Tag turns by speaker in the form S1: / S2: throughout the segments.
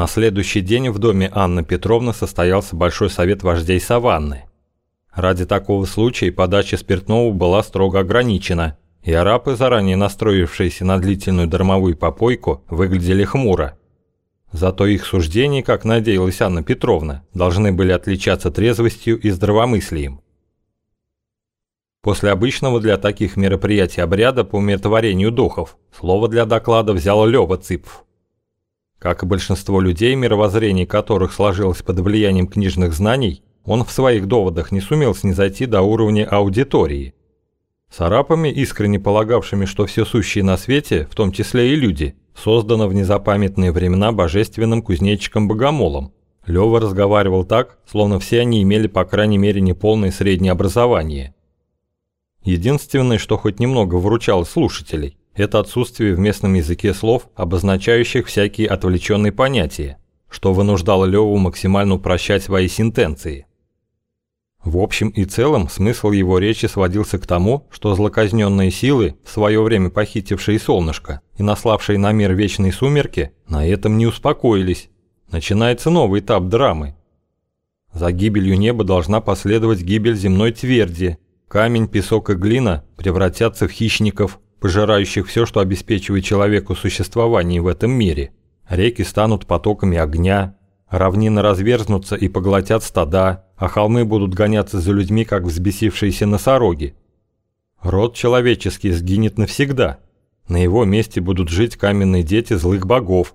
S1: На следующий день в доме Анны Петровны состоялся большой совет вождей Саванны. Ради такого случая подача спиртного была строго ограничена, и арабы, заранее настроившиеся на длительную дармовую попойку, выглядели хмуро. Зато их суждения, как надеялась Анна Петровна, должны были отличаться трезвостью и здравомыслием. После обычного для таких мероприятий обряда по умиротворению духов, слово для доклада взял Лёва Цыпов. Как и большинство людей, мировоззрение которых сложилось под влиянием книжных знаний, он в своих доводах не сумел снизойти до уровня аудитории. С арапами, искренне полагавшими, что все сущие на свете, в том числе и люди, создано в незапамятные времена божественным кузнечиком-богомолом, Лёва разговаривал так, словно все они имели по крайней мере неполное среднее образование – Единственное, что хоть немного выручало слушателей, это отсутствие в местном языке слов, обозначающих всякие отвлеченные понятия, что вынуждало Леву максимально упрощать свои сентенции. В общем и целом смысл его речи сводился к тому, что злоказненные силы, в свое время похитившие солнышко и наславшие на мир вечные сумерки, на этом не успокоились. Начинается новый этап драмы. За гибелью неба должна последовать гибель земной тверди – Камень, песок и глина превратятся в хищников, пожирающих все, что обеспечивает человеку существование в этом мире. Реки станут потоками огня, равнины разверзнутся и поглотят стада, а холмы будут гоняться за людьми, как взбесившиеся носороги. Род человеческий сгинет навсегда. На его месте будут жить каменные дети злых богов.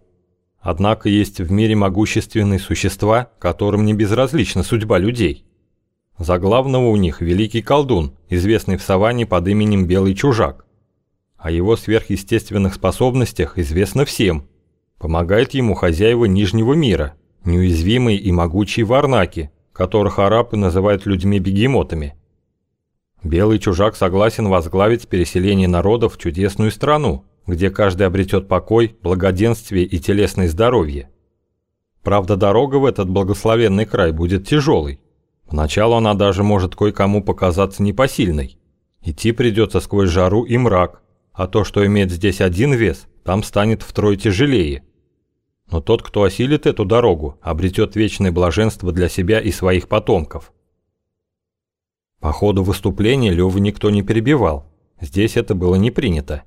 S1: Однако есть в мире могущественные существа, которым не безразлична судьба людей. За главного у них великий колдун, известный в саванне под именем Белый Чужак. О его сверхъестественных способностях известно всем. Помогает ему хозяева Нижнего мира, неуязвимые и могучие варнаки, которых арабы называют людьми-бегемотами. Белый Чужак согласен возглавить переселение народов в чудесную страну, где каждый обретет покой, благоденствие и телесное здоровье. Правда, дорога в этот благословенный край будет тяжелой. Поначалу она даже может кое-кому показаться непосильной. Идти придется сквозь жару и мрак, а то, что имеет здесь один вес, там станет втрое тяжелее. Но тот, кто осилит эту дорогу, обретет вечное блаженство для себя и своих потомков. По ходу выступления Лёву никто не перебивал, здесь это было не принято.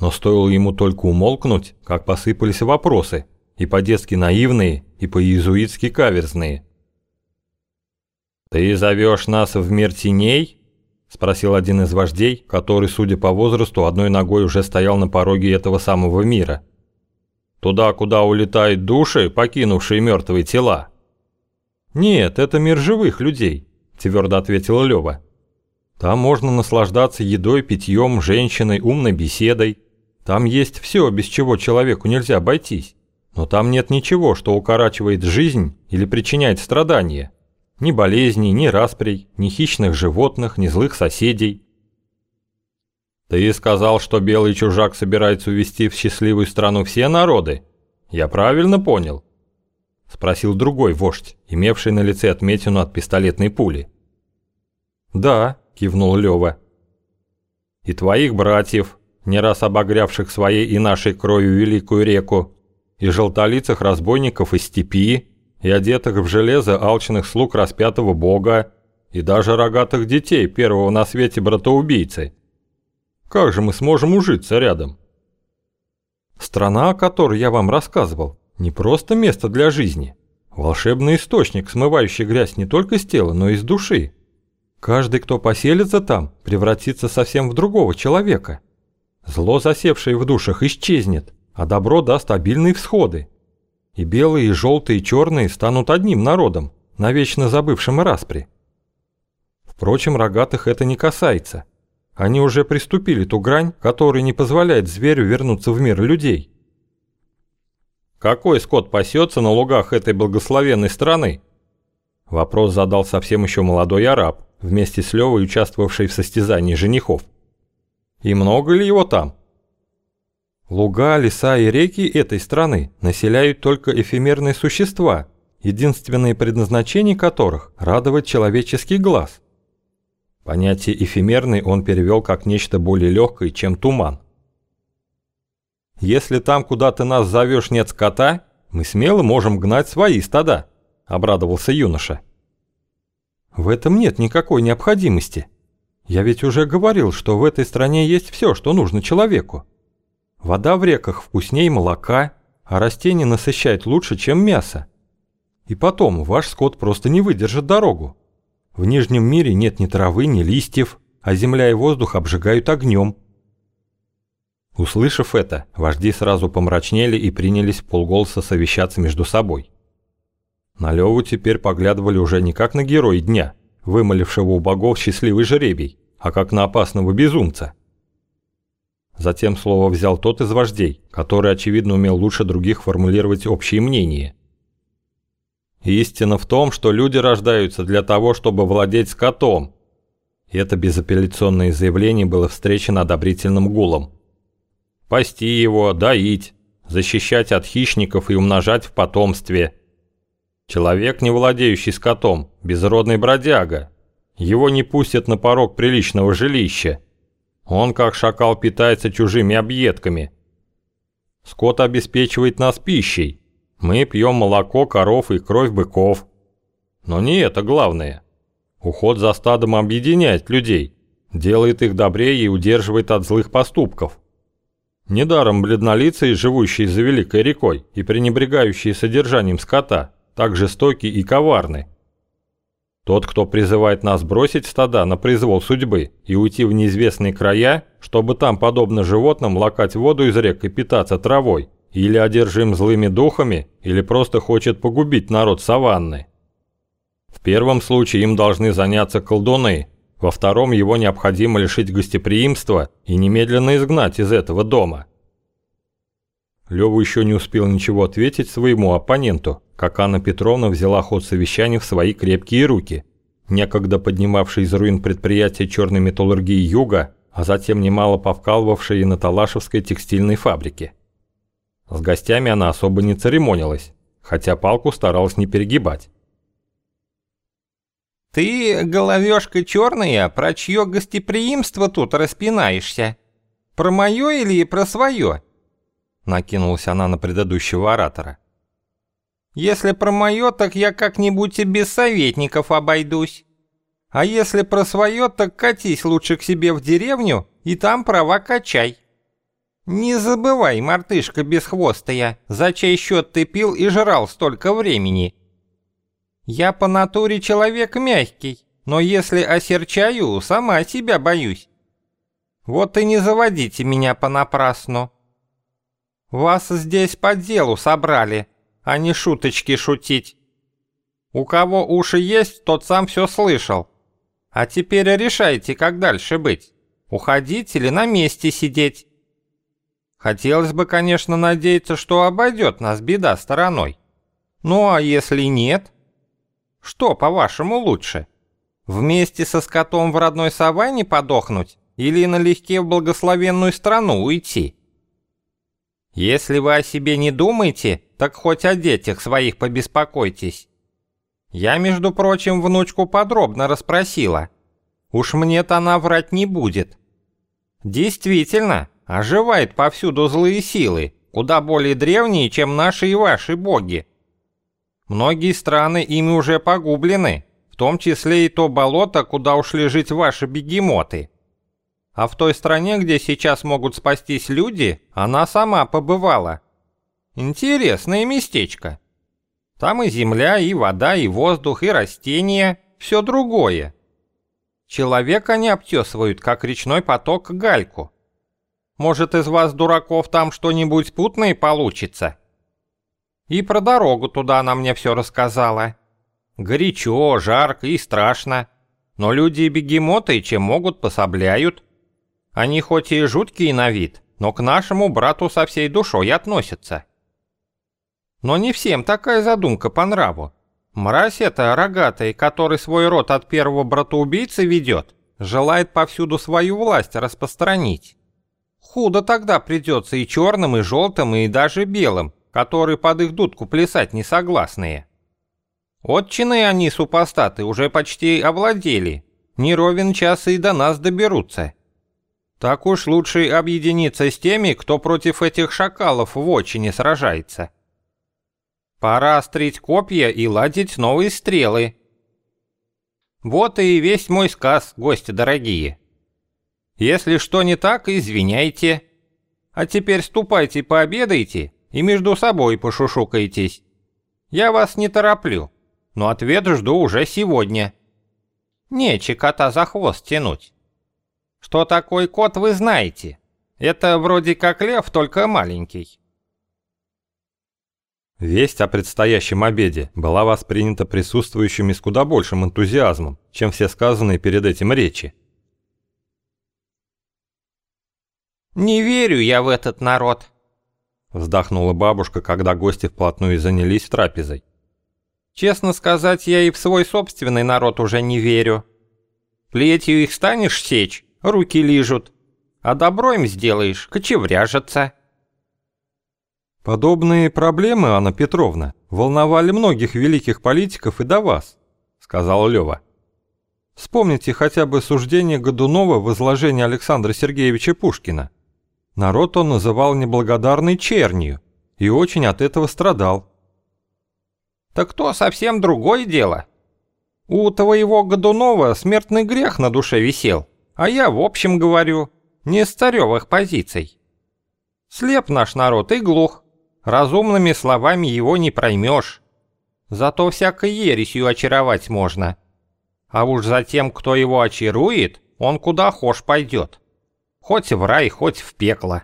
S1: Но стоило ему только умолкнуть, как посыпались вопросы, и по-детски наивные, и по-иезуитски каверзные – «Ты зовешь нас в мир теней?» – спросил один из вождей, который, судя по возрасту, одной ногой уже стоял на пороге этого самого мира. «Туда, куда улетают души, покинувшие мертвые тела?» «Нет, это мир живых людей», – твердо ответила Лёва. «Там можно наслаждаться едой, питьем, женщиной, умной беседой. Там есть все, без чего человеку нельзя обойтись. Но там нет ничего, что укорачивает жизнь или причиняет страдания». Ни болезней, ни расприй, ни хищных животных, ни злых соседей. Ты сказал, что белый чужак собирается увести в счастливую страну все народы? Я правильно понял? Спросил другой вождь, имевший на лице отметину от пистолетной пули. Да, кивнул Лёва. И твоих братьев, не раз обогрявших своей и нашей кровью великую реку, и желтолицых разбойников из степи, и одетых в железо алчных слуг распятого бога, и даже рогатых детей первого на свете братоубийцы. Как же мы сможем ужиться рядом? Страна, о которой я вам рассказывал, не просто место для жизни. Волшебный источник, смывающий грязь не только с тела, но и с души. Каждый, кто поселится там, превратится совсем в другого человека. Зло, засевшее в душах, исчезнет, а добро даст обильные всходы. И белые, и желтые, и черные станут одним народом, навечно забывшим распри. Впрочем, рогатых это не касается. Они уже приступили ту грань, которая не позволяет зверю вернуться в мир людей. Какой скот пасется на лугах этой благословенной страны? Вопрос задал совсем еще молодой араб, вместе с Левой участвовавший в состязании женихов. И много ли его там? Луга, леса и реки этой страны населяют только эфемерные существа, единственное предназначение которых – радовать человеческий глаз. Понятие «эфемерный» он перевел как нечто более легкое, чем туман. Если там, куда ты нас зовешь, нет скота,
S2: мы смело можем гнать свои стада», – обрадовался юноша.
S3: «В этом нет никакой необходимости. Я ведь уже говорил, что в этой стране есть все, что нужно человеку. Вода в реках вкуснее молока, а растения насыщают лучше, чем мясо. И потом, ваш скот просто не выдержит дорогу. В Нижнем мире нет ни травы, ни листьев, а земля и воздух обжигают огнем.
S2: Услышав это, вожди сразу помрачнели и принялись полголоса совещаться между собой. На Леву теперь поглядывали уже не как на героя дня, вымолившего у богов счастливый жеребий, а как на опасного безумца. Затем слово взял тот из вождей, который, очевидно, умел лучше других формулировать общие мнения. Истина в том, что люди рождаются для того, чтобы владеть скотом. Это безапелляционное заявление было встречено одобрительным гулом пасти его, доить, защищать от хищников и умножать в потомстве. Человек, не владеющий скотом, безродный бродяга. Его не пустят на порог приличного жилища. Он, как шакал, питается чужими объедками. Скот обеспечивает нас пищей. Мы пьем молоко коров и кровь быков. Но не это главное. Уход за стадом объединяет людей, делает их добрее и удерживает от злых поступков. Недаром бледнолицые, живущие за великой рекой и пренебрегающие содержанием скота, так жестоки и коварны. Тот, кто призывает нас бросить стада на произвол судьбы и уйти в неизвестные края, чтобы там, подобно животным, лакать воду из рек и питаться травой, или одержим злыми духами, или просто хочет погубить народ саванны. В первом случае им должны заняться колдуны, во втором его необходимо лишить гостеприимства и немедленно изгнать из этого дома. Лёва еще не успел ничего ответить своему оппоненту, как Анна Петровна взяла ход совещания в свои крепкие руки, некогда поднимавшие из руин предприятия черной металлургии Юга, а затем немало повкалывавшие на Талашевской текстильной фабрике. С гостями она особо не церемонилась, хотя палку старалась не перегибать.
S1: «Ты, головешка черная, про чье гостеприимство тут распинаешься? Про мое или про свое?» Накинулась она на предыдущего оратора. «Если про мое, так я как-нибудь и без советников обойдусь. А если про свое, так катись лучше к себе в деревню и там права качай. Не забывай, мартышка бесхвостая, за чей счет ты пил и жрал столько времени». Я по натуре человек мягкий, но если осерчаю, сама себя боюсь. Вот и не заводите меня понапрасну. Вас здесь по делу собрали, а не шуточки шутить. У кого уши есть, тот сам все слышал. А теперь решайте, как дальше быть. Уходить или на месте сидеть. Хотелось бы, конечно, надеяться, что обойдет нас беда стороной. Ну а если нет, что, по-вашему, лучше? Вместе со скотом в родной саванне подохнуть или налегке в благословенную страну уйти? Если вы о себе не думаете, так хоть о детях своих побеспокойтесь. Я, между прочим, внучку подробно расспросила. Уж мне-то она врать не будет. Действительно, оживает повсюду злые силы, куда более древние, чем наши и ваши боги. Многие страны ими уже погублены, в том числе и то болото, куда ушли жить ваши бегемоты. А в той стране, где сейчас могут спастись люди, она сама побывала. Интересное местечко. Там и земля, и вода, и воздух, и растения, все другое. Человека не обтесывают, как речной поток гальку. Может, из вас, дураков, там что-нибудь путное получится?» И про дорогу туда она мне все рассказала. Горячо, жарко и страшно. Но люди и бегемоты, чем могут, пособляют. Они хоть и жуткие на вид, но к нашему брату со всей душой относятся. Но не всем такая задумка по нраву. Мразь эта рогатая, который свой род от первого братоубийцы ведет, желает повсюду свою власть распространить. Худо тогда придется и черным, и желтым, и даже белым, которые под их дудку плясать не согласные. Отчины они, супостаты, уже почти овладели. Не ровен час и до нас доберутся. Так уж лучше объединиться с теми, кто против этих шакалов в отчине сражается.
S4: Пора острить копья и ладить новые стрелы. Вот и весь мой сказ, гости дорогие. Если что не так, извиняйте. А теперь ступайте пообедайте и между собой пошушукайтесь. Я вас не тороплю, но ответ жду уже сегодня. Нече кота за хвост тянуть. Что такой кот, вы знаете. Это вроде как лев, только маленький.
S1: Весть о предстоящем обеде была воспринята присутствующими с куда большим энтузиазмом, чем все сказанные перед этим речи.
S4: «Не верю я в этот народ», —
S1: вздохнула бабушка, когда гости вплотную занялись трапезой.
S4: «Честно сказать, я и в свой собственный народ уже не верю. Плетью их станешь сечь, руки лижут, а добро им сделаешь, кочевряжется».
S1: «Подобные проблемы, Анна Петровна, волновали многих великих политиков и до вас», — сказал Лёва. «Вспомните хотя бы суждение Годунова в изложении Александра Сергеевича Пушкина. Народ он называл неблагодарной чернью и очень от этого страдал».
S4: «Так то совсем другое дело. У твоего Годунова смертный грех на душе висел, а я в общем говорю, не с позиций. Слеп наш народ и глух. Разумными словами его не проймешь. Зато всякой ересью очаровать можно. А уж за тем, кто его очарует, он куда хошь пойдет. Хоть в рай, хоть в пекло.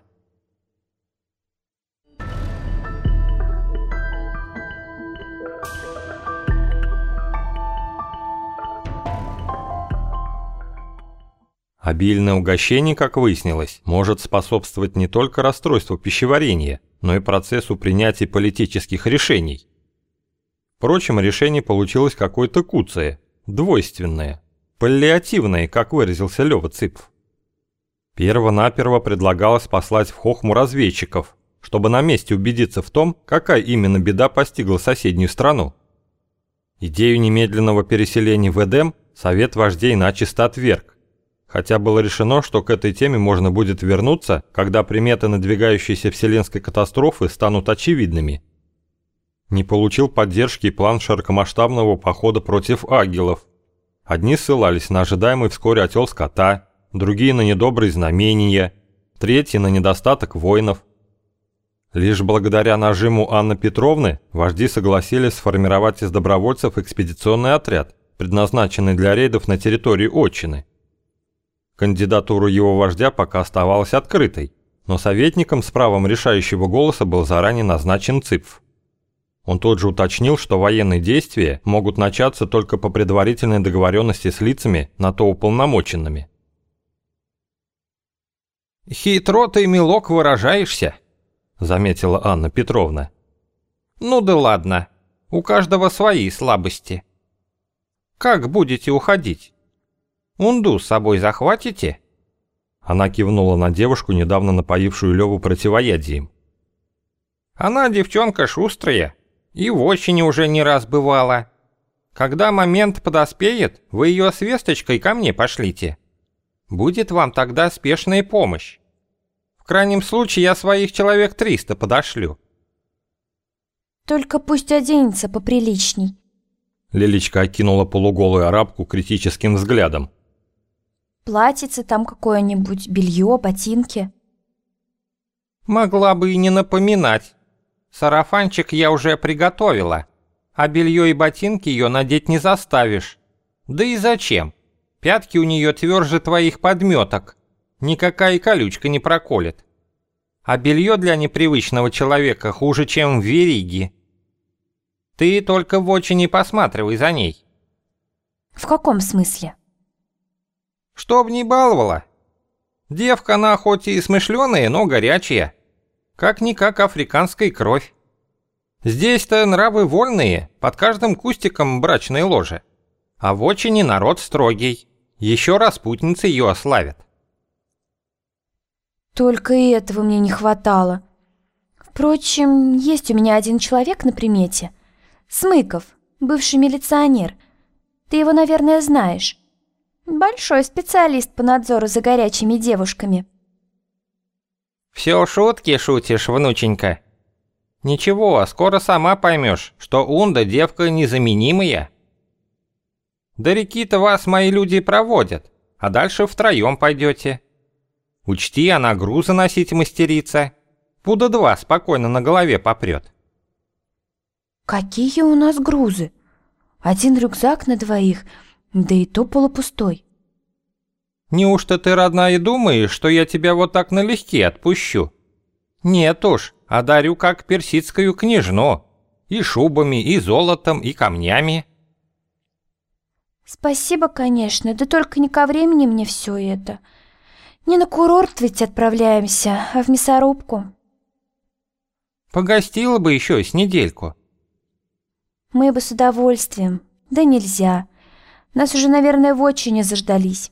S1: Обильное угощение, как выяснилось, может способствовать не только расстройству пищеварения, но и процессу принятия политических решений. Впрочем, решение получилось какое-то куцое, двойственное, паллиативное, как выразился Лёва Цыпов. Перво-наперво предлагалось послать в Хохму разведчиков, чтобы на месте убедиться в том, какая именно беда постигла соседнюю страну. Идею немедленного переселения в Эдем Совет вождей начисто отверг, хотя было решено, что к этой теме можно будет вернуться, когда приметы надвигающейся вселенской катастрофы станут очевидными. Не получил поддержки план широкомасштабного похода против агелов. Одни ссылались на ожидаемый вскоре отел скота, другие на недобрые знамения, третьи на недостаток воинов. Лишь благодаря нажиму Анны Петровны вожди согласились сформировать из добровольцев экспедиционный отряд, предназначенный для рейдов на территории Отчины. Кандидатура его вождя пока оставалась открытой, но советником с правом решающего голоса был заранее назначен ЦИПФ. Он тут же уточнил, что военные действия могут начаться только по предварительной договоренности с лицами, на то уполномоченными.
S4: «Хитро ты, милок, выражаешься», — заметила Анна Петровна. «Ну да ладно, у каждого свои слабости. Как будете уходить?» Унду с собой захватите?»
S1: Она кивнула на девушку, недавно напоившую Леву противоядием.
S4: «Она девчонка шустрая и в очень уже не раз бывала. Когда момент подоспеет, вы ее с весточкой ко мне пошлите. Будет вам тогда спешная помощь. В крайнем случае я своих человек триста подошлю».
S5: «Только пусть оденется поприличней».
S1: Лилечка окинула полуголую арабку критическим взглядом.
S5: Платьице там какое-нибудь, белье, ботинки.
S4: Могла бы и не напоминать. Сарафанчик я уже приготовила, а белье и ботинки ее надеть не заставишь. Да и зачем? Пятки у нее тверже твоих подметок. Никакая колючка не проколет. А белье для непривычного человека хуже, чем в вериге. Ты только в очи не посматривай за ней.
S5: В каком смысле?
S4: Чтоб не баловала. Девка она хоть и смышленая, но горячая. Как-никак африканская кровь. Здесь-то нравы вольные, под каждым кустиком брачное ложе. А в очень народ строгий. Еще раз путницы ее ославят.
S5: Только и этого мне не хватало. Впрочем, есть у меня один человек на примете. Смыков, бывший милиционер. Ты его, наверное, знаешь. Большой специалист по надзору за горячими девушками.
S4: Все шутки шутишь, внученька.
S1: Ничего, скоро сама поймешь, что Унда девка незаменимая. До реки-то вас мои люди проводят, а дальше втроем пойдете. Учти, она грузы носить мастерица. Пуда два спокойно на голове попрет.
S5: Какие у нас грузы? Один рюкзак на двоих, да и то полупустой.
S1: Неужто ты, родная, думаешь, что я тебя вот так налегке отпущу? Нет уж, одарю как персидскую княжну. И шубами, и золотом, и камнями.
S5: Спасибо, конечно, да только не ко времени мне все это. Не на курорт ведь отправляемся, а в мясорубку.
S1: Погостила бы еще с недельку.
S5: Мы бы с удовольствием. Да нельзя. Нас уже, наверное, в отчине заждались.